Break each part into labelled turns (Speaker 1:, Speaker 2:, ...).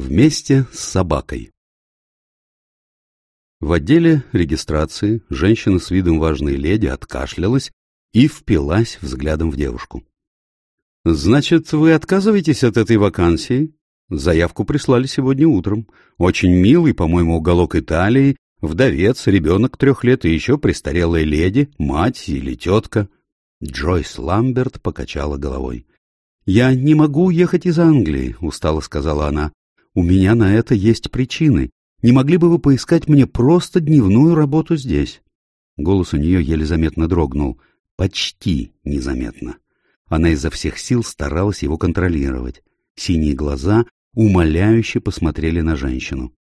Speaker 1: Вместе с собакой. В отделе регистрации женщина с видом важной леди откашлялась и впилась взглядом в девушку. «Значит, вы отказываетесь от этой вакансии?» Заявку прислали сегодня утром. Очень милый, по-моему, уголок Италии, вдовец, ребенок трех лет и еще престарелая леди, мать или тетка. Джойс Ламберт покачала головой. «Я не могу уехать из Англии», — устало сказала она. «У меня на это есть причины. Не могли бы вы поискать мне просто дневную работу здесь?» Голос у нее еле заметно дрогнул. Почти незаметно. Она изо всех сил старалась его контролировать. Синие глаза умоляюще посмотрели на женщину.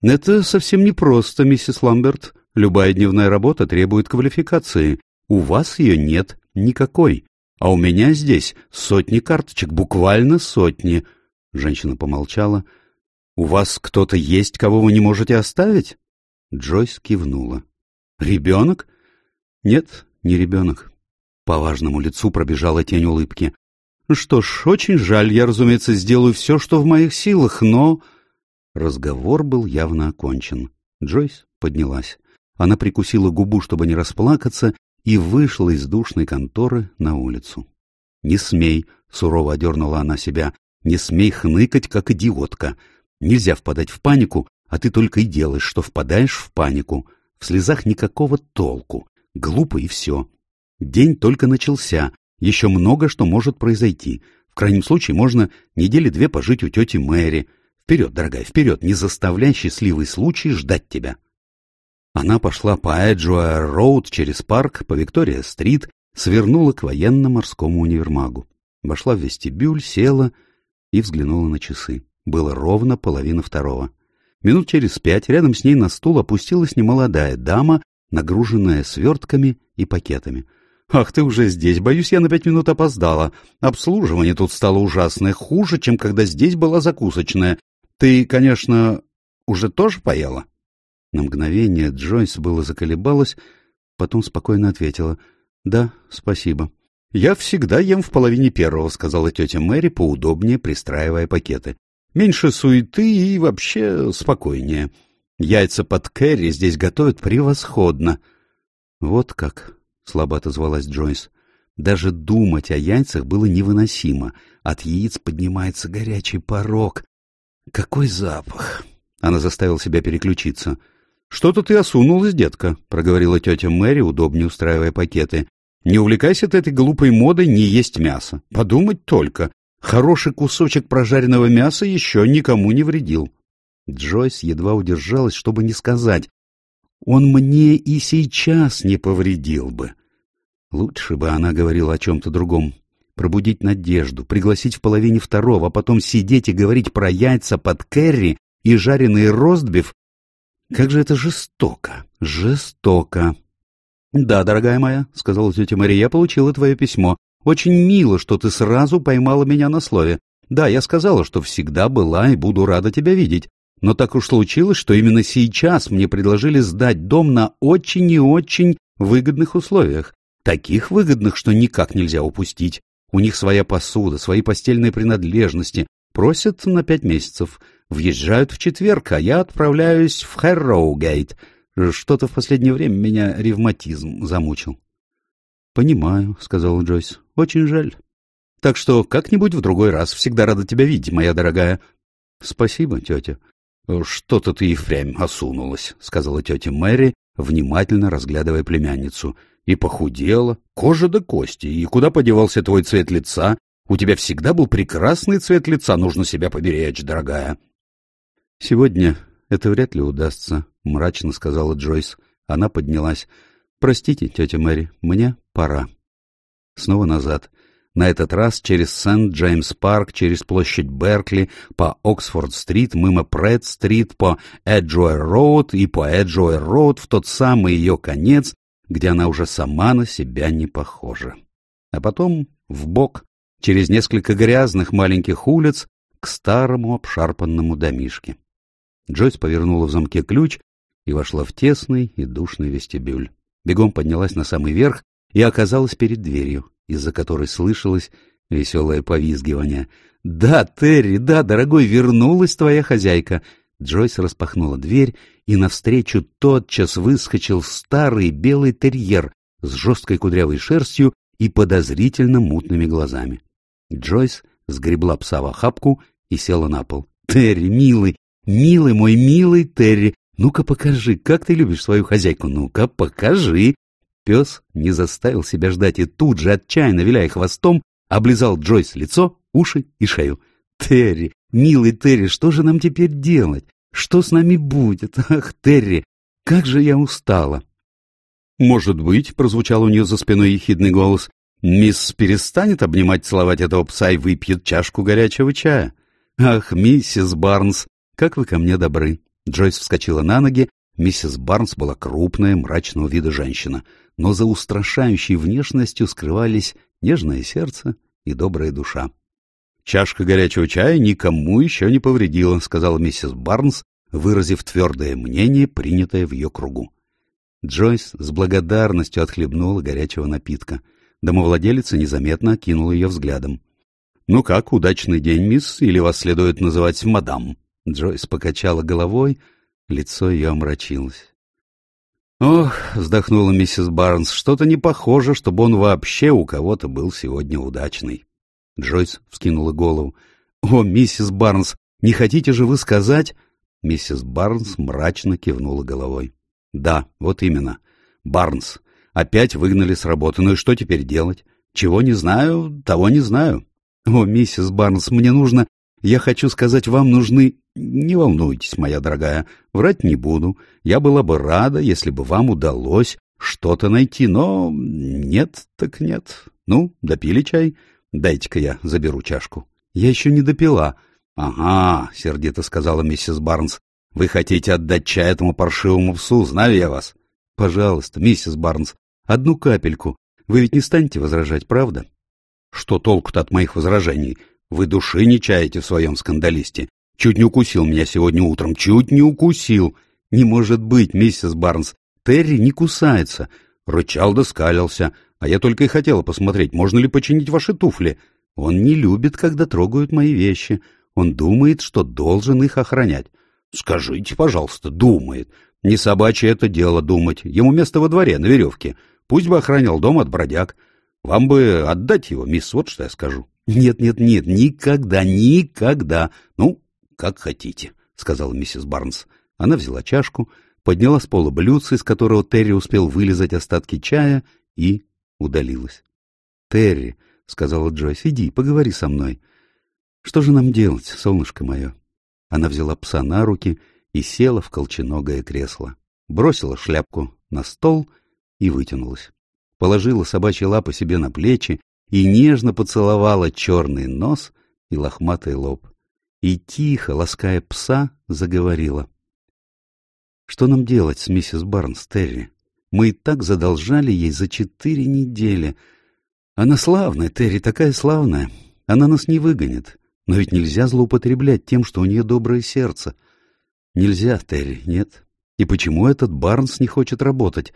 Speaker 1: «Это совсем непросто, миссис Ламберт. Любая дневная работа требует квалификации. У вас ее нет никакой. А у меня здесь сотни карточек, буквально сотни». Женщина помолчала. «У вас кто-то есть, кого вы не можете оставить?» Джойс кивнула. «Ребенок?» «Нет, не ребенок». По важному лицу пробежала тень улыбки. «Что ж, очень жаль, я, разумеется, сделаю все, что в моих силах, но...» Разговор был явно окончен. Джойс поднялась. Она прикусила губу, чтобы не расплакаться, и вышла из душной конторы на улицу. «Не смей!» — сурово одернула она себя. «Не смей хныкать, как идиотка!» Нельзя впадать в панику, а ты только и делаешь, что впадаешь в панику. В слезах никакого толку. Глупо и все. День только начался. Еще много что может произойти. В крайнем случае можно недели две пожить у тети Мэри. Вперед, дорогая, вперед, не заставляй счастливый случай ждать тебя. Она пошла по Эджуэр-Роуд через парк, по Виктория-стрит, свернула к военно-морскому универмагу. Вошла в вестибюль, села и взглянула на часы. Было ровно половина второго. Минут через пять рядом с ней на стул опустилась немолодая дама, нагруженная свертками и пакетами. «Ах, ты уже здесь! Боюсь, я на пять минут опоздала. Обслуживание тут стало ужасное, хуже, чем когда здесь была закусочная. Ты, конечно, уже тоже поела?» На мгновение Джойс было заколебалась, потом спокойно ответила. «Да, спасибо». «Я всегда ем в половине первого», — сказала тетя Мэри, поудобнее пристраивая пакеты. Меньше суеты и вообще спокойнее. Яйца под кэрри здесь готовят превосходно. — Вот как, — слабо отозвалась Джойс. Даже думать о яйцах было невыносимо. От яиц поднимается горячий порог. Какой запах! Она заставила себя переключиться. — Что-то ты осунулась, детка, — проговорила тетя Мэри, удобнее устраивая пакеты. — Не увлекайся ты этой глупой модой не есть мясо. Подумать только. Хороший кусочек прожаренного мяса еще никому не вредил. Джойс едва удержалась, чтобы не сказать. Он мне и сейчас не повредил бы. Лучше бы она говорила о чем-то другом. Пробудить надежду, пригласить в половине второго, а потом сидеть и говорить про яйца под керри и жареный ростбиф. Как же это жестоко, жестоко. — Да, дорогая моя, — сказала тетя Мария, — я получила твое письмо. Очень мило, что ты сразу поймала меня на слове. Да, я сказала, что всегда была и буду рада тебя видеть. Но так уж случилось, что именно сейчас мне предложили сдать дом на очень и очень выгодных условиях. Таких выгодных, что никак нельзя упустить. У них своя посуда, свои постельные принадлежности. Просят на пять месяцев. Въезжают в четверг, а я отправляюсь в Хэрроугейт. Что-то в последнее время меня ревматизм замучил. «Понимаю», — сказал Джойс. «Очень жаль. Так что как-нибудь в другой раз. Всегда рада тебя видеть, моя дорогая». «Спасибо, тетя». «Что-то ты и впрямь осунулась», — сказала тетя Мэри, внимательно разглядывая племянницу. «И похудела, кожа до кости. И куда подевался твой цвет лица? У тебя всегда был прекрасный цвет лица, нужно себя поберечь, дорогая». «Сегодня это вряд ли удастся», — мрачно сказала Джойс. Она поднялась. «Простите, тетя Мэри, мне пора». Снова назад. На этот раз через Сент-Джеймс-парк, через площадь Беркли, по Оксфорд-стрит, мимо Прэд-стрит, по Эджуэр-роуд и по Эджуэр-роуд в тот самый ее конец, где она уже сама на себя не похожа. А потом вбок через несколько грязных маленьких улиц, к старому обшарпанному домишке. Джойс повернула в замке ключ и вошла в тесный и душный вестибюль бегом поднялась на самый верх и оказалась перед дверью, из-за которой слышалось Веселое повизгивание. «Да, Терри, да, дорогой, вернулась твоя хозяйка!» Джойс распахнула дверь, и навстречу тотчас выскочил старый белый терьер с жесткой кудрявой шерстью и подозрительно мутными глазами. Джойс сгребла пса в охапку и села на пол. «Терри, милый, милый мой милый Терри, ну-ка покажи, как ты любишь свою хозяйку, ну-ка покажи!» Пес не заставил себя ждать и тут же, отчаянно виляя хвостом, облизал Джойс лицо, уши и шею. «Терри, милый Терри, что же нам теперь делать? Что с нами будет? Ах, Терри, как же я устала!» «Может быть», — прозвучал у нее за спиной ехидный голос, «мисс перестанет обнимать целовать этого пса и выпьет чашку горячего чая». «Ах, миссис Барнс, как вы ко мне добры!» Джойс вскочила на ноги. Миссис Барнс была крупная, мрачного вида женщина, но за устрашающей внешностью скрывались нежное сердце и добрая душа. «Чашка горячего чая никому еще не повредила», — сказала миссис Барнс, выразив твердое мнение, принятое в ее кругу. Джойс с благодарностью отхлебнула горячего напитка. Домовладелица незаметно окинула ее взглядом. «Ну как, удачный день, мисс, или вас следует называть мадам?» Джойс покачала головой, лицо ее омрачилось. «Ох», — вздохнула миссис Барнс, — «что-то не похоже, чтобы он вообще у кого-то был сегодня удачный». Джойс вскинула голову. «О, миссис Барнс, не хотите же вы сказать...» Миссис Барнс мрачно кивнула головой. «Да, вот именно. Барнс. Опять выгнали с работы. Ну и что теперь делать? Чего не знаю, того не знаю. О, миссис Барнс, мне нужно... Я хочу сказать, вам нужны... Не волнуйтесь, моя дорогая, врать не буду. Я была бы рада, если бы вам удалось что-то найти, но нет так нет. Ну, допили чай? Дайте-ка я заберу чашку. Я еще не допила. Ага, сердито сказала миссис Барнс. Вы хотите отдать чай этому паршивому псу, знаю я вас. Пожалуйста, миссис Барнс, одну капельку. Вы ведь не станете возражать, правда? Что толку-то от моих возражений? Вы души не чаете в своем скандалисте. Чуть не укусил меня сегодня утром, чуть не укусил. Не может быть, миссис Барнс. Терри не кусается. Рычал да скалился, а я только и хотела посмотреть, можно ли починить ваши туфли. Он не любит, когда трогают мои вещи. Он думает, что должен их охранять. Скажите, пожалуйста, думает. Не собачье это дело думать. Ему место во дворе, на веревке. Пусть бы охранял дом от бродяг. Вам бы отдать его, мисс, вот что я скажу. Нет, нет, нет, никогда, никогда. Ну, как хотите, сказала миссис Барнс. Она взяла чашку, подняла с пола блюдце, из которого Терри успел вылезать остатки чая, и удалилась. «Терри», — сказала Джойс, — «иди, поговори со мной. Что же нам делать, солнышко мое?» Она взяла пса на руки и села в колченогое кресло, бросила шляпку на стол и вытянулась. Положила собачьи лапы себе на плечи и нежно поцеловала черный нос и лохматый лоб. И тихо, лаская пса, заговорила. «Что нам делать с миссис Барнс, Терри? Мы и так задолжали ей за четыре недели. Она славная, Терри, такая славная. Она нас не выгонит. Но ведь нельзя злоупотреблять тем, что у нее доброе сердце. Нельзя, Терри, нет. И почему этот Барнс не хочет работать?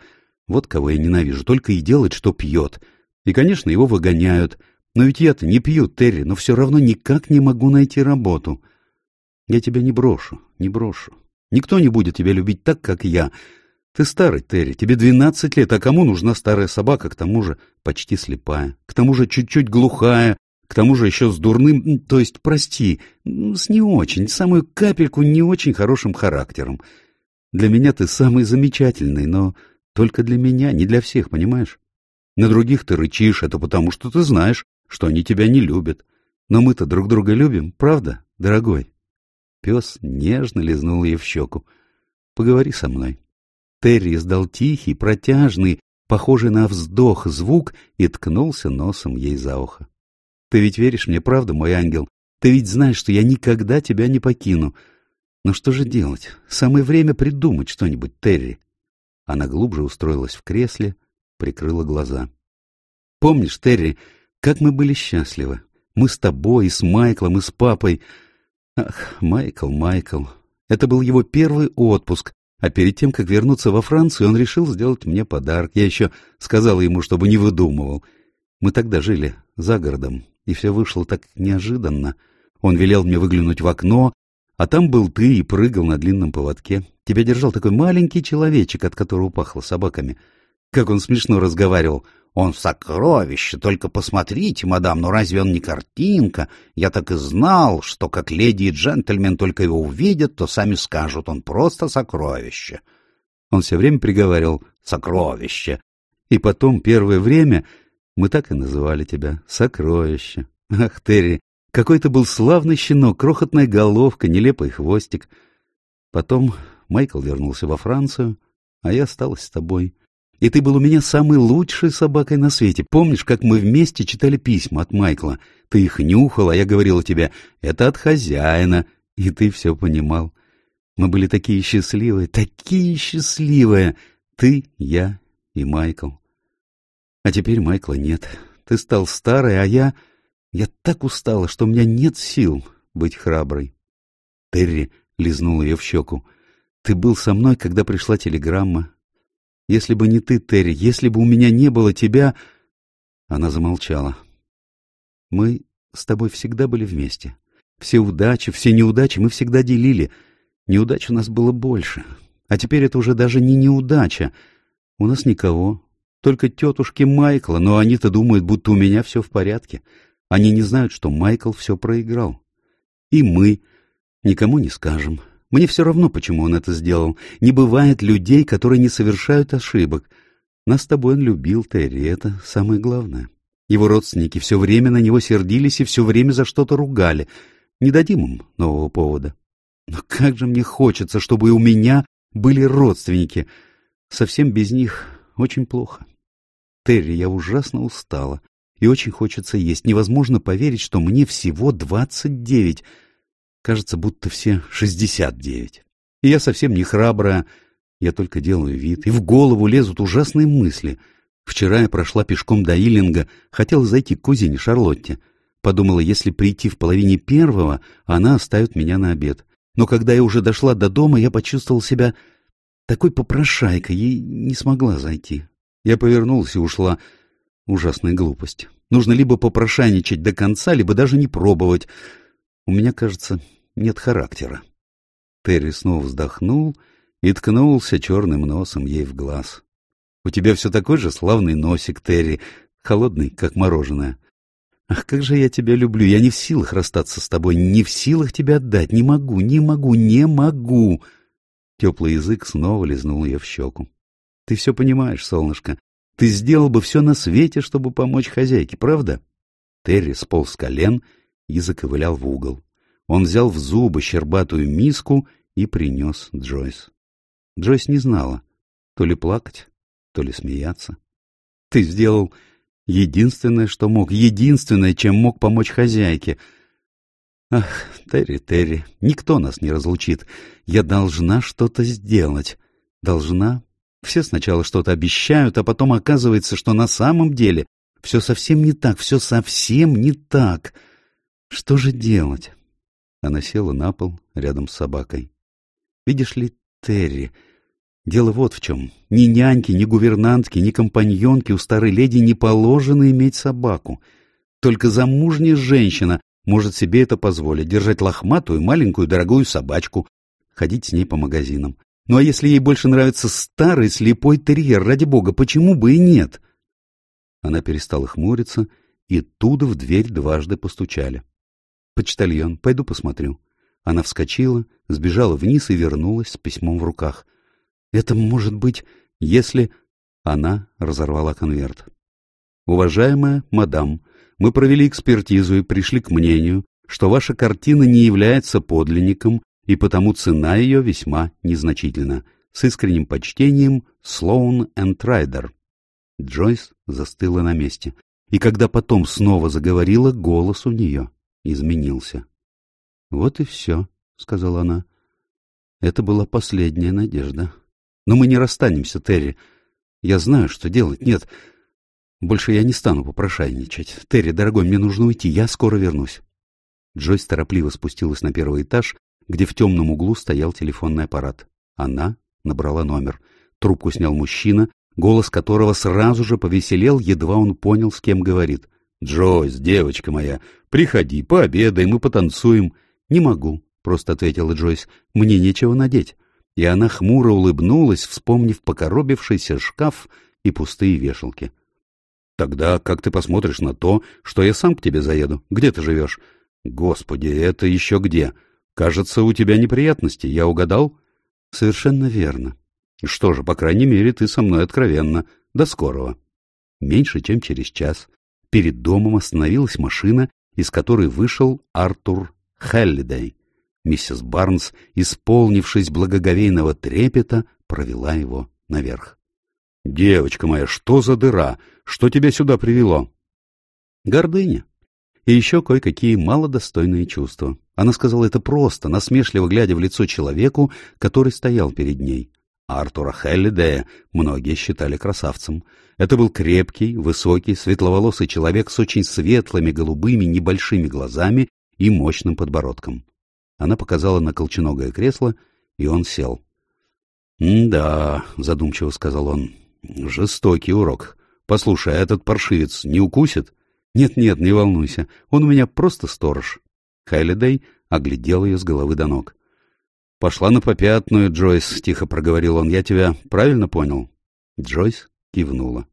Speaker 1: Вот кого я ненавижу, только и делает, что пьет. И, конечно, его выгоняют. Но ведь я-то не пью, Терри, но все равно никак не могу найти работу. Я тебя не брошу, не брошу. Никто не будет тебя любить так, как я. Ты старый, Терри, тебе двенадцать лет, а кому нужна старая собака, к тому же почти слепая, к тому же чуть-чуть глухая, к тому же еще с дурным, то есть, прости, с не очень, самую капельку не очень хорошим характером. Для меня ты самый замечательный, но только для меня, не для всех, понимаешь? На других ты рычишь, это потому, что ты знаешь, что они тебя не любят. Но мы-то друг друга любим, правда, дорогой? Пес нежно лизнул ей в щеку. Поговори со мной. Терри издал тихий, протяжный, похожий на вздох звук и ткнулся носом ей за ухо. Ты ведь веришь мне, правда, мой ангел? Ты ведь знаешь, что я никогда тебя не покину. Но что же делать? Самое время придумать что-нибудь, Терри. Она глубже устроилась в кресле, прикрыла глаза. Помнишь, Терри, как мы были счастливы? Мы с тобой, и с Майклом, и с папой. Ах, Майкл, Майкл. Это был его первый отпуск, а перед тем, как вернуться во Францию, он решил сделать мне подарок. Я еще сказала ему, чтобы не выдумывал. Мы тогда жили за городом, и все вышло так неожиданно. Он велел мне выглянуть в окно, а там был ты и прыгал на длинном поводке. Тебя держал такой маленький человечек, от которого пахло собаками. Как он смешно разговаривал. «Он сокровище, только посмотрите, мадам, но разве он не картинка? Я так и знал, что как леди и джентльмен только его увидят, то сами скажут, он просто сокровище». Он все время приговаривал «сокровище». И потом, первое время, мы так и называли тебя «сокровище». Ах, Терри, какой ты был славный щенок, крохотная головка, нелепый хвостик. Потом Майкл вернулся во Францию, а я осталась с тобой. И ты был у меня самой лучшей собакой на свете. Помнишь, как мы вместе читали письма от Майкла? Ты их нюхал, а я говорила тебе, это от хозяина. И ты все понимал. Мы были такие счастливые, такие счастливые. Ты, я и Майкл. А теперь Майкла нет. Ты стал старой, а я... Я так устала, что у меня нет сил быть храброй. Терри лизнул ее в щеку. Ты был со мной, когда пришла телеграмма. Если бы не ты, Терри, если бы у меня не было тебя...» Она замолчала. «Мы с тобой всегда были вместе. Все удачи, все неудачи мы всегда делили. Неудач у нас было больше. А теперь это уже даже не неудача. У нас никого. Только тетушки Майкла, но они-то думают, будто у меня все в порядке. Они не знают, что Майкл все проиграл. И мы никому не скажем. Мне все равно, почему он это сделал. Не бывает людей, которые не совершают ошибок. Нас с тобой он любил, Терри, это самое главное. Его родственники все время на него сердились и все время за что-то ругали. Не дадим им нового повода. Но как же мне хочется, чтобы и у меня были родственники. Совсем без них очень плохо. Терри, я ужасно устала. И очень хочется есть. Невозможно поверить, что мне всего двадцать девять. Кажется, будто все шестьдесят девять. И я совсем не храбрая, я только делаю вид, и в голову лезут ужасные мысли. Вчера я прошла пешком до Иллинга, хотела зайти к кузине Шарлотте. Подумала, если прийти в половине первого, она оставит меня на обед. Но когда я уже дошла до дома, я почувствовал себя такой попрошайкой и не смогла зайти. Я повернулась и ушла. Ужасная глупость. Нужно либо попрошайничать до конца, либо даже не пробовать. У меня, кажется, нет характера. Терри снова вздохнул и ткнулся черным носом ей в глаз. — У тебя все такой же славный носик, Терри, холодный, как мороженое. Ах, как же я тебя люблю! Я не в силах расстаться с тобой, не в силах тебя отдать. Не могу, не могу, не могу! Теплый язык снова лизнул ее в щеку. — Ты все понимаешь, солнышко. Ты сделал бы все на свете, чтобы помочь хозяйке, правда? Терри сполз с колен и заковылял в угол. Он взял в зубы щербатую миску и принес Джойс. Джойс не знала, то ли плакать, то ли смеяться. Ты сделал единственное, что мог, единственное, чем мог помочь хозяйке. Ах, Терри, Терри, никто нас не разлучит. Я должна что-то сделать. Должна. Все сначала что-то обещают, а потом оказывается, что на самом деле все совсем не так, все совсем не так. — что же делать? Она села на пол рядом с собакой. Видишь ли, Терри, дело вот в чем. Ни няньки, ни гувернантки, ни компаньонки у старой леди не положено иметь собаку. Только замужняя женщина может себе это позволить, держать лохматую, маленькую, дорогую собачку, ходить с ней по магазинам. Ну а если ей больше нравится старый слепой терьер, ради бога, почему бы и нет? Она перестала хмуриться, и туда в дверь дважды постучали. «Почтальон, пойду посмотрю». Она вскочила, сбежала вниз и вернулась с письмом в руках. «Это может быть, если...» Она разорвала конверт. «Уважаемая мадам, мы провели экспертизу и пришли к мнению, что ваша картина не является подлинником, и потому цена ее весьма незначительна. С искренним почтением, Слоун энд Райдер». Джойс застыла на месте, и когда потом снова заговорила, голос у нее изменился. — Вот и все, — сказала она. Это была последняя надежда. Но мы не расстанемся, Терри. Я знаю, что делать. Нет, больше я не стану попрошайничать. Терри, дорогой, мне нужно уйти. Я скоро вернусь. Джойс торопливо спустилась на первый этаж, где в темном углу стоял телефонный аппарат. Она набрала номер. Трубку снял мужчина, голос которого сразу же повеселел, едва он понял, с кем говорит. Джойс, девочка моя, приходи, пообедаем и потанцуем.
Speaker 2: Не могу, просто ответила Джойс. Мне нечего надеть. И она хмуро улыбнулась, вспомнив покоробившийся шкаф и пустые вешалки.
Speaker 1: Тогда как ты посмотришь на то, что я сам к тебе заеду? Где ты живешь? Господи, это еще где? Кажется, у тебя неприятности, я угадал?
Speaker 2: Совершенно верно.
Speaker 1: Что же, по крайней мере, ты со мной откровенно. До скорого.
Speaker 2: Меньше чем через час перед домом остановилась машина, из которой вышел Артур Хеллидей. Миссис Барнс, исполнившись благоговейного трепета, провела его наверх.
Speaker 1: — Девочка моя, что за дыра? Что тебя сюда привело?
Speaker 2: — Гордыня. И еще кое-какие малодостойные чувства. Она сказала это просто, насмешливо глядя в лицо человеку, который стоял перед ней. Артура Хеллидея многие считали красавцем. Это был крепкий, высокий, светловолосый человек с очень светлыми, голубыми, небольшими глазами и мощным подбородком. Она показала на колченогое кресло, и он сел.
Speaker 1: «Да», — задумчиво сказал он, — «жестокий урок. Послушай, а этот паршивец не укусит?»
Speaker 2: «Нет-нет, не волнуйся, он у меня просто сторож». Хайлидей оглядел ее с головы до ног.
Speaker 1: «Пошла на попятную, Джойс», — тихо проговорил он. «Я тебя правильно понял?»
Speaker 2: Джойс кивнула.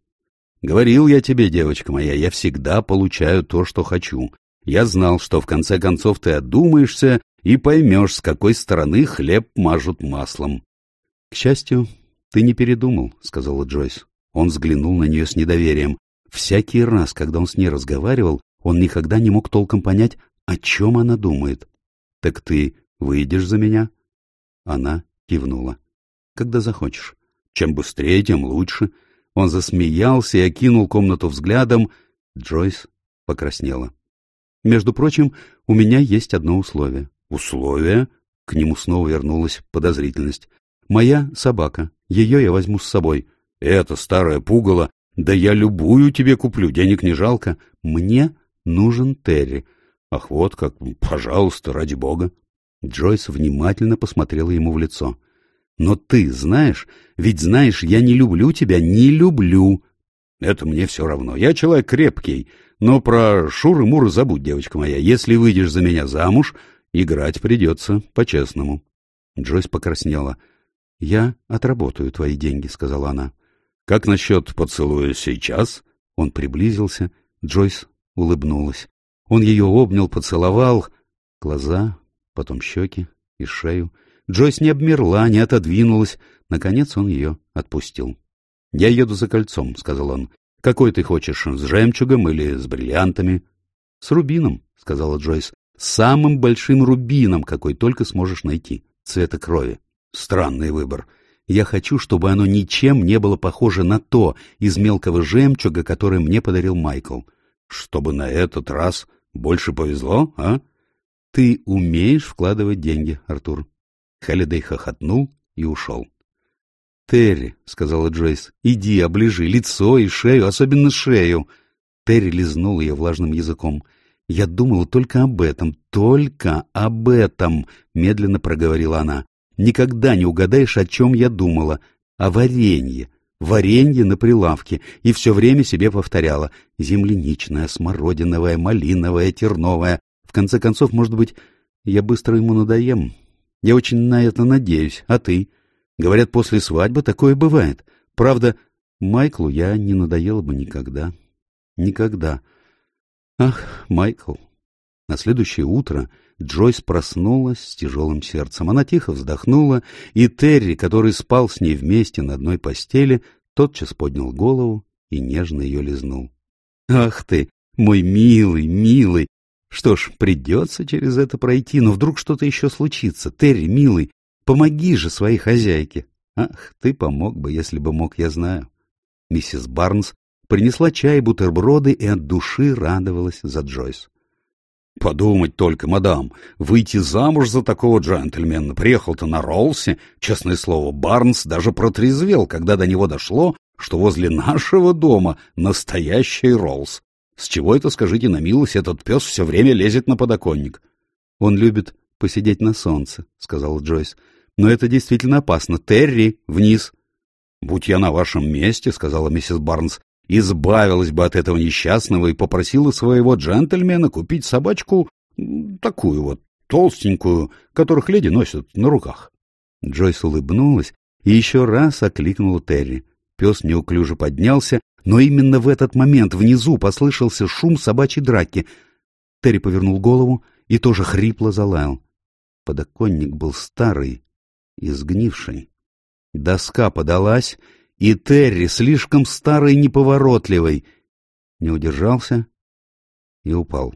Speaker 1: «Говорил я тебе, девочка моя, я всегда получаю то, что хочу. Я знал, что в конце концов ты одумаешься и поймешь, с какой стороны хлеб мажут маслом.
Speaker 2: — К счастью, ты не передумал, — сказала Джойс. Он взглянул на нее с недоверием. Всякий раз, когда он с ней разговаривал, он никогда не мог толком понять, о чем она думает. — Так ты выйдешь за меня? Она кивнула. — Когда захочешь.
Speaker 1: Чем быстрее, тем лучше.
Speaker 2: Он засмеялся и окинул комнату взглядом. Джойс покраснела. — Между прочим, у меня есть одно условие.
Speaker 1: «Условия?» К нему снова вернулась подозрительность.
Speaker 2: «Моя собака. Ее я возьму с собой».
Speaker 1: «Это старое пугало. Да я любую тебе куплю, денег не жалко.
Speaker 2: Мне нужен Терри».
Speaker 1: «Ах, вот как. Пожалуйста, ради бога».
Speaker 2: Джойс внимательно посмотрела ему в лицо. «Но ты знаешь, ведь знаешь, я не люблю тебя, не люблю».
Speaker 1: «Это мне все равно. Я человек крепкий. Но про шуры-муры забудь, девочка моя. Если выйдешь за меня замуж, Играть придется по-честному.
Speaker 2: Джойс покраснела. — Я отработаю твои деньги, — сказала она.
Speaker 1: — Как насчет поцелуя сейчас?
Speaker 2: Он приблизился. Джойс улыбнулась. Он ее обнял, поцеловал. Глаза, потом щеки и шею. Джойс не обмерла, не отодвинулась. Наконец он ее отпустил. — Я еду за кольцом, — сказал он. — Какой ты хочешь, с жемчугом или с бриллиантами? — С рубином, — сказала Джойс самым большим рубином, какой только сможешь найти, цвета крови.
Speaker 1: Странный выбор.
Speaker 2: Я хочу, чтобы оно ничем не было похоже на то из мелкого жемчуга, который мне подарил Майкл.
Speaker 1: Чтобы на этот раз больше повезло, а?
Speaker 2: Ты умеешь вкладывать деньги, Артур. Холидей хохотнул и ушел. «Терри», — сказала Джойс, — «иди, оближи лицо и шею, особенно шею». Терри лизнул ее влажным языком. «Я думала только об этом, только об этом», — медленно проговорила она. «Никогда не угадаешь, о чем я думала. О варенье. Варенье на прилавке. И все время себе повторяла. Земляничное, смородиновое, малиновое, терновое. В конце концов, может быть, я быстро ему надоем. Я очень на это надеюсь. А ты? Говорят, после свадьбы такое бывает. Правда, Майклу я не надоела бы никогда. Никогда. Ах, Майкл. На следующее утро Джойс проснулась с тяжелым сердцем. Она тихо вздохнула, и Терри, который спал с ней вместе на одной постели, тотчас поднял голову и нежно ее лизнул. «Ах ты, мой милый, милый! Что ж, придется через это пройти, но вдруг что-то еще случится. Терри, милый, помоги же своей хозяйке!» «Ах, ты помог бы, если бы мог, я знаю». Миссис Барнс принесла чай и бутерброды и от души радовалась за Джойс.
Speaker 1: Подумать только, мадам, выйти замуж за такого джентльмена. Приехал-то на Роллсе, честное слово, Барнс даже протрезвел, когда до него дошло, что возле нашего дома настоящий Роллс. С чего это, скажите на милость, этот пес все время лезет на подоконник?
Speaker 2: — Он любит посидеть на солнце, — сказала Джойс. — Но это действительно опасно. Терри, вниз.
Speaker 1: — Будь я на вашем месте, — сказала миссис Барнс, избавилась бы от этого несчастного и попросила своего джентльмена купить собачку такую вот, толстенькую, которых леди носят на руках.
Speaker 2: Джойс улыбнулась и еще раз окликнула Терри. Пес неуклюже поднялся, но именно в этот момент внизу послышался шум собачьей драки. Терри повернул голову и тоже хрипло залаял. Подоконник был старый и сгнивший. Доска подалась, и Терри, слишком старый и неповоротливый, не удержался и упал.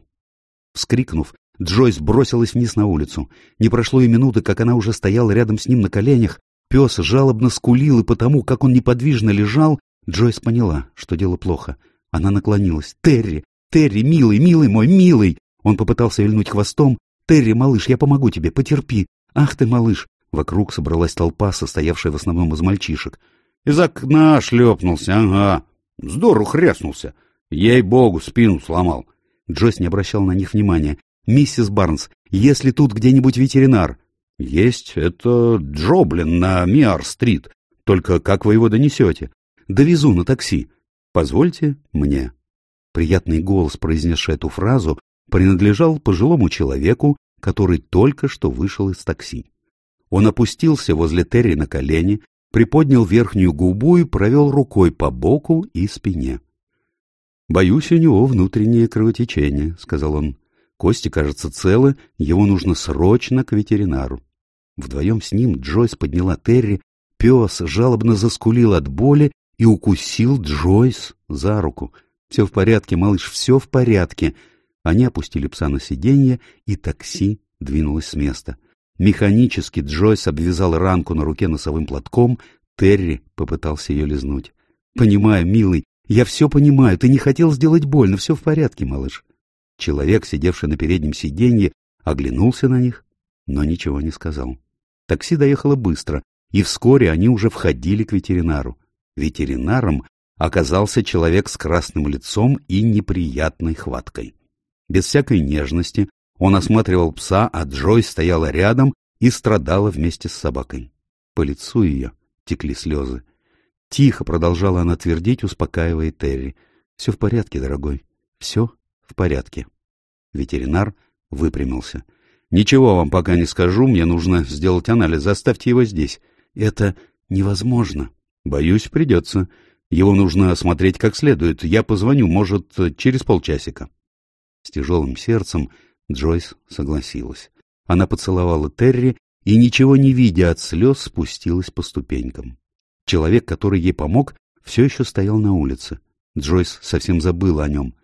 Speaker 2: Вскрикнув, Джойс бросилась вниз на улицу. Не прошло и минуты, как она уже стояла рядом с ним на коленях. Пес жалобно скулил, и потому, как он неподвижно лежал, Джойс поняла, что дело плохо. Она наклонилась. «Терри! Терри, милый, милый мой, милый!» Он попытался вильнуть хвостом. «Терри, малыш, я помогу тебе, потерпи! Ах ты, малыш!» Вокруг собралась толпа, состоявшая в основном из мальчишек.
Speaker 1: «Из окна шлепнулся, ага! Здорово хряснулся! Ей-богу, спину сломал!»
Speaker 2: Джойс не обращал на них внимания. «Миссис Барнс, если тут где-нибудь ветеринар?»
Speaker 1: «Есть, это Джоблин на Миар-стрит. Только как вы его донесете?»
Speaker 2: «Довезу на такси. Позвольте мне». Приятный голос, произнесший эту фразу, принадлежал пожилому человеку, который только что вышел из такси. Он опустился возле Терри на колени, приподнял верхнюю губу и провел рукой по боку и спине. «Боюсь, у него внутреннее кровотечение», — сказал он. «Кости, кажется, целы, его нужно срочно к ветеринару». Вдвоем с ним Джойс подняла Терри, пес жалобно заскулил от боли и укусил Джойс за руку. «Все в порядке, малыш, все в порядке». Они опустили пса на сиденье, и такси двинулось с места. Механически Джойс обвязал ранку на руке носовым платком, Терри попытался ее лизнуть. «Понимаю, милый, я все понимаю, ты не хотел сделать больно, все в порядке, малыш». Человек, сидевший на переднем сиденье, оглянулся на них, но ничего не сказал. Такси доехало быстро, и вскоре они уже входили к ветеринару. Ветеринаром оказался человек с красным лицом и неприятной хваткой. Без всякой нежности он осматривал пса, а Джой стояла рядом и страдала вместе с собакой. По лицу ее текли слезы. Тихо продолжала она твердить, успокаивая Терри. «Все в порядке, дорогой, все в порядке». Ветеринар выпрямился. «Ничего вам пока не скажу, мне нужно сделать анализ. Оставьте его здесь. Это невозможно». «Боюсь, придется. Его нужно осмотреть как следует. Я позвоню, может, через полчасика». С тяжелым сердцем Джойс согласилась. Она поцеловала Терри и, ничего не видя от слез, спустилась по ступенькам. Человек, который ей помог, все еще стоял на улице. Джойс совсем забыла о нем.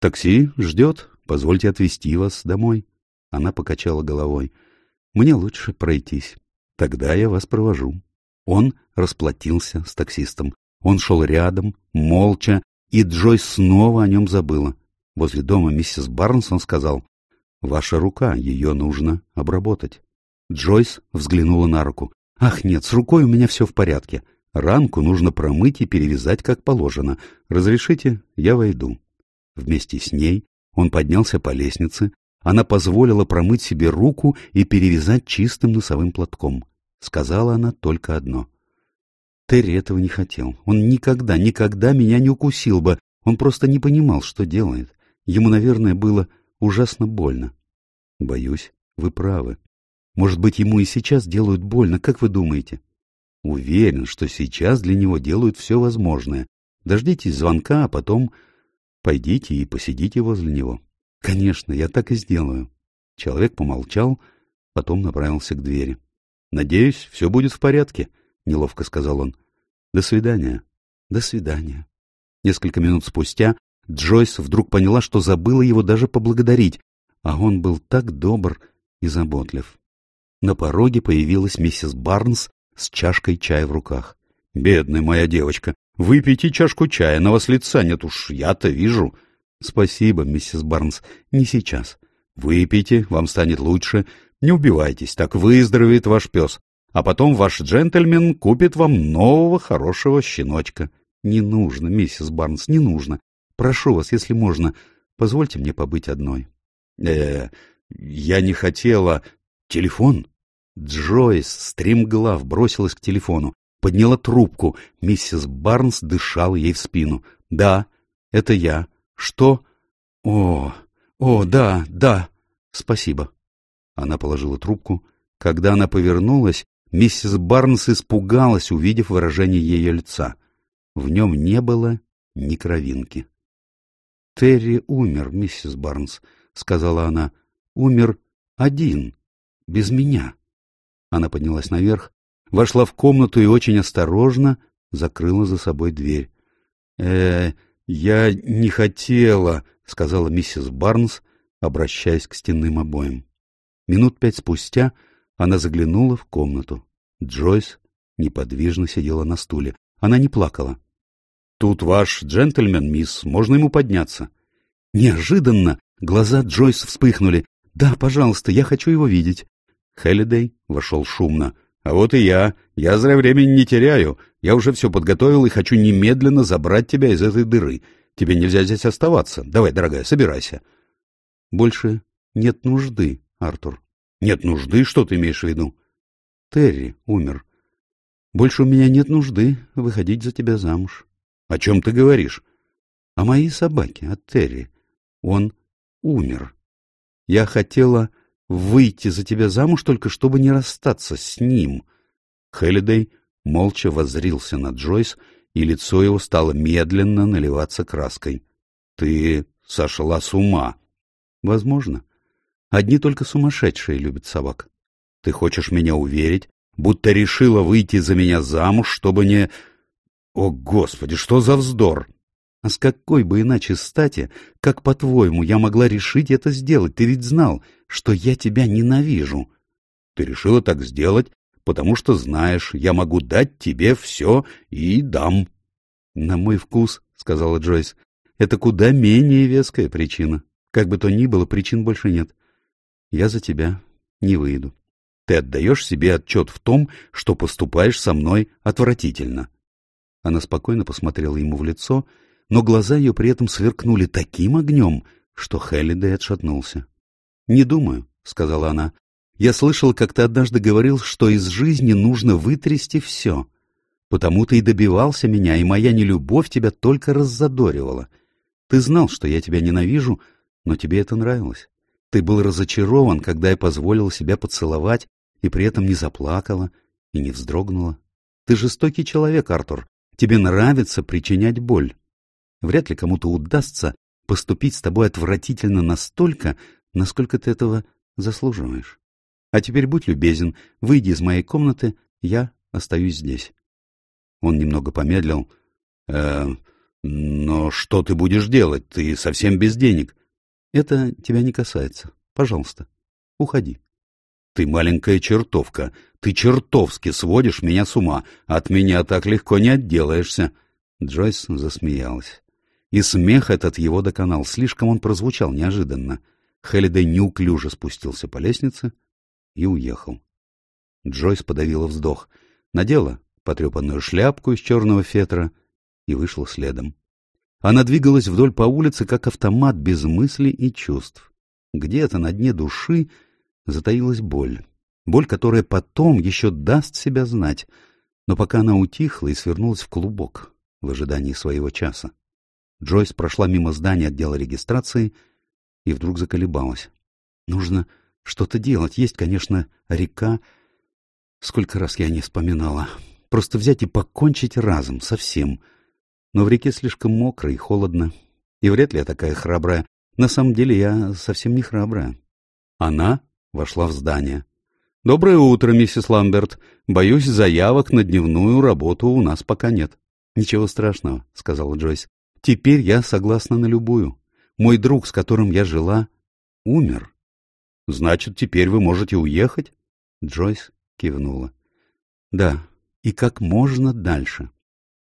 Speaker 2: «Такси ждет. Позвольте отвезти вас домой». Она покачала головой. «Мне лучше пройтись. Тогда я вас провожу». Он расплатился с таксистом. Он шел рядом, молча, и Джойс снова о нем забыла. Возле дома миссис Барнс он сказал, «Ваша рука, ее нужно обработать». Джойс взглянула на руку. «Ах, нет, с рукой у меня все в порядке. Ранку нужно промыть и перевязать как положено. Разрешите, я войду». Вместе с ней он поднялся по лестнице. Она позволила промыть себе руку и перевязать чистым носовым платком. Сказала она только одно. Терри этого не хотел. Он никогда, никогда меня не укусил бы. Он просто не понимал, что делает. Ему, наверное, было ужасно больно. Боюсь, вы правы. Может быть, ему и сейчас делают больно, как вы думаете? Уверен, что сейчас для него делают все возможное. Дождитесь звонка, а потом пойдите и посидите возле него. Конечно, я так и сделаю. Человек помолчал, потом направился к двери. Надеюсь, все будет в порядке, неловко сказал он. До свидания. До свидания. Несколько минут спустя Джойс вдруг поняла, что забыла его даже поблагодарить, а он был так добр и заботлив. На пороге появилась миссис Барнс с чашкой чая в руках. — Бедная моя девочка, выпейте чашку чая, на вас лица нет уж, я-то вижу. — Спасибо, миссис Барнс, не сейчас. — Выпейте, вам станет лучше. Не убивайтесь, так выздоровеет ваш пес. А потом ваш джентльмен купит вам нового хорошего щеночка. — Не нужно, миссис Барнс, не нужно. Прошу вас, если можно, позвольте мне побыть одной. Э, я не хотела. Телефон? Джойс, стремглав, бросилась к телефону, подняла трубку. Миссис Барнс дышала ей в спину. Да, это я. Что? О, о, да, да. Спасибо. Она положила трубку. Когда она повернулась, миссис Барнс испугалась, увидев выражение ее лица. В нем не было ни кровинки. «Терри умер, миссис Барнс», — сказала она. «Умер один, без меня». Она поднялась наверх, вошла в комнату и очень осторожно закрыла за собой дверь. э я не хотела», — сказала миссис Барнс, обращаясь к стенным обоям. Минут пять спустя она заглянула в комнату. Джойс неподвижно сидела на стуле. Она не плакала. — Тут ваш джентльмен, мисс, можно ему подняться? Неожиданно глаза Джойс вспыхнули. — Да, пожалуйста, я хочу его видеть. Хеллидей вошел шумно. — А вот и я. Я зря времени не теряю. Я уже все подготовил и хочу немедленно забрать тебя из этой дыры. Тебе нельзя здесь оставаться. Давай, дорогая, собирайся. — Больше нет нужды, Артур. — Нет нужды? Что ты имеешь в виду? — Терри умер. Больше у меня нет нужды выходить за тебя замуж. — О чем ты говоришь? — О моей собаке, о Терри. Он умер. Я хотела выйти за тебя замуж только чтобы не расстаться с ним. Хеллидей молча воззрился на Джойс, и лицо его стало медленно наливаться краской. — Ты сошла с ума. — Возможно. Одни только сумасшедшие любят собак. Ты хочешь меня уверить, будто решила выйти за меня замуж, чтобы не... О, Господи, что за вздор! А с какой бы иначе стати, как, по-твоему, я могла решить это сделать? Ты ведь знал, что я тебя ненавижу. Ты решила так сделать, потому что знаешь, я могу дать тебе все и дам. — На мой вкус, — сказала Джойс, — это куда менее веская причина. Как бы то ни было, причин больше нет. Я за тебя не выйду. Ты отдаешь себе отчет в том, что поступаешь со мной отвратительно. Она спокойно посмотрела ему в лицо — но глаза ее при этом сверкнули таким огнем, что Хеллидей отшатнулся. — Не думаю, — сказала она. — Я слышал, как ты однажды говорил, что из жизни нужно вытрясти все. Потому ты и добивался меня, и моя нелюбовь тебя только раззадоривала. Ты знал, что я тебя ненавижу, но тебе это нравилось. Ты был разочарован, когда я позволила себя поцеловать, и при этом не заплакала и не вздрогнула. Ты жестокий человек, Артур. Тебе нравится причинять боль. Вряд ли кому-то удастся поступить с тобой отвратительно настолько, насколько ты этого заслуживаешь. А теперь будь любезен, выйди из моей комнаты, я остаюсь здесь. Он немного помедлил. «Э, но что ты будешь делать? Ты совсем без денег. Это тебя не касается. Пожалуйста, уходи. Ты маленькая чертовка. Ты чертовски сводишь меня с ума. От меня так легко не отделаешься. Джойс засмеялась и смех этот его доконал, слишком он прозвучал неожиданно. Хеллидей неуклюже спустился по лестнице и уехал. Джойс подавила вздох, надела потрепанную шляпку из черного фетра и вышла следом. Она двигалась вдоль по улице, как автомат без мыслей и чувств. Где-то на дне души затаилась боль. Боль, которая потом еще даст себя знать, но пока она утихла и свернулась в клубок в ожидании своего часа. Джойс прошла мимо здания отдела регистрации и вдруг заколебалась. Нужно что-то делать. Есть, конечно, река. Сколько раз я не вспоминала. Просто взять и покончить разом, совсем. Но в реке слишком мокро и холодно. И вряд ли я такая храбрая. На самом деле я совсем не храбрая. Она вошла в здание. «Доброе утро, миссис Ламберт. Боюсь, заявок на дневную работу у нас пока нет». «Ничего страшного», — сказала Джойс. Теперь я согласна на любую. Мой друг, с которым я жила, умер. Значит, теперь вы можете уехать? Джойс кивнула. Да, и как можно дальше.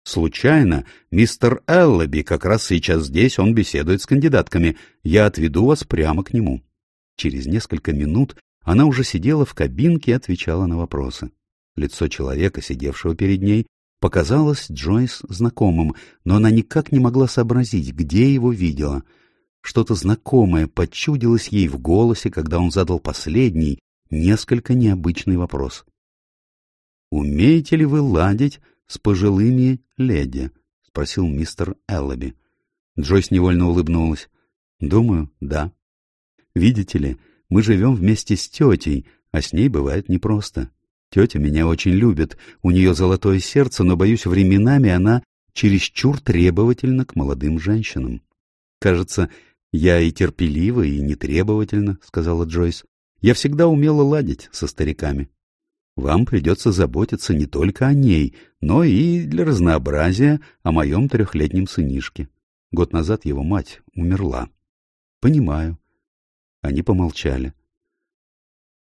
Speaker 2: Случайно, мистер Эллоби как раз сейчас здесь, он беседует с кандидатками. Я отведу вас прямо к нему. Через несколько минут она уже сидела в кабинке и отвечала на вопросы. Лицо человека, сидевшего перед ней, показалось Джойс знакомым, но она никак не могла сообразить, где его видела. Что-то знакомое подчудилось ей в голосе, когда он задал последний, несколько необычный вопрос. «Умеете ли вы ладить с пожилыми леди?»
Speaker 1: — спросил мистер Эллоби. Джойс невольно улыбнулась. «Думаю, да. Видите ли, мы живем вместе с тетей, а с ней бывает непросто. Тетя меня очень любит, у нее золотое сердце, но, боюсь, временами она чересчур требовательна к молодым женщинам. Кажется, я и терпелива, и нетребовательна, — сказала Джойс. Я всегда умела ладить со стариками. Вам придется заботиться не только о ней, но и для разнообразия о моем трехлетнем сынишке. Год назад его мать умерла. Понимаю. Они помолчали.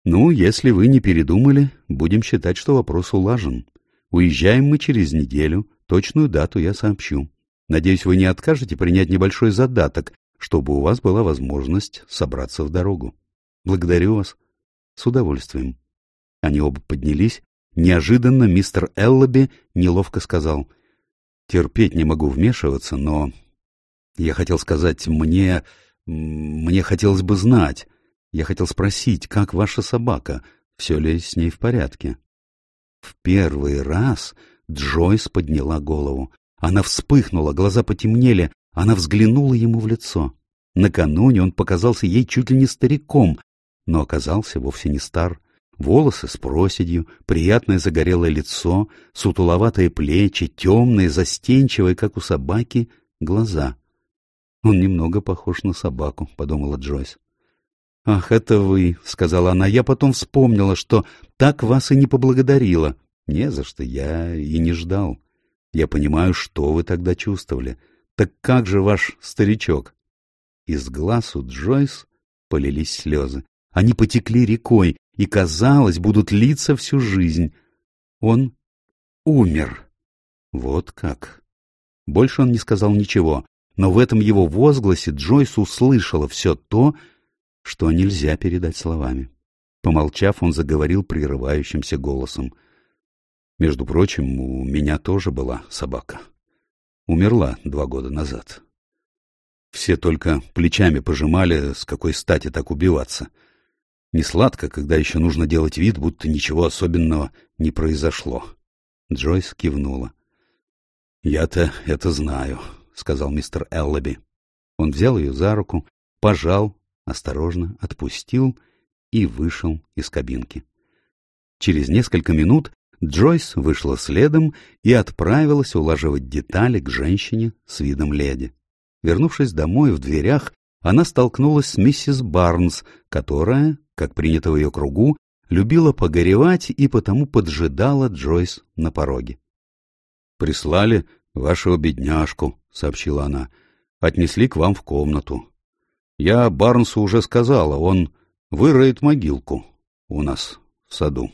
Speaker 1: Ну, если вы не передумали, будем считать, что вопрос улажен. Уезжаем мы через неделю, точную дату я сообщу. Надеюсь, вы не откажете принять небольшой задаток, чтобы у вас была возможность собраться в дорогу. Благодарю вас. С удовольствием. Они оба поднялись. Неожиданно мистер Эллоби неловко сказал. Терпеть не могу вмешиваться, но... Я хотел сказать, мне... Мне хотелось бы знать. Я хотел спросить, как ваша собака? Все ли с ней в порядке? В первый раз Джойс подняла голову. Она вспыхнула, глаза потемнели, она взглянула ему в лицо. Накануне он показался ей чуть ли не стариком, но оказался вовсе не стар. Волосы с проседью, приятное загорелое лицо, сутуловатые плечи, темные, застенчивые, как у собаки, глаза. «Он немного похож на собаку», — подумала Джойс. «Ах, это вы», — сказала она. «Я потом вспомнила, что так вас и не поблагодарила». «Не за что, я и не ждал. Я понимаю, что вы тогда чувствовали. Так как же ваш старичок?» Из глаз у Джойс полились слезы. Они потекли рекой и, казалось, будут литься всю жизнь. Он умер. Вот как. Больше он не сказал ничего, но в этом его возгласе Джойс услышала все то, что нельзя передать словами. Помолчав, он заговорил прерывающимся голосом. «Между прочим, у меня тоже была собака. Умерла два года назад. Все только плечами пожимали, с какой стати так убиваться. Не сладко, когда еще нужно делать вид, будто ничего особенного не произошло». Джойс кивнула. «Я-то это знаю», — сказал мистер Эллоби. Он взял ее за руку, пожал осторожно отпустил и вышел из кабинки. Через несколько минут Джойс вышла следом и отправилась улаживать детали к женщине с видом леди. Вернувшись домой в дверях, она столкнулась с миссис Барнс, которая, как принято в ее кругу, любила погоревать и потому поджидала Джойс на пороге. «Прислали вашего бедняжку», — сообщила она. «Отнесли к вам в комнату. Я Барнсу уже сказала, он выроет могилку у нас в саду.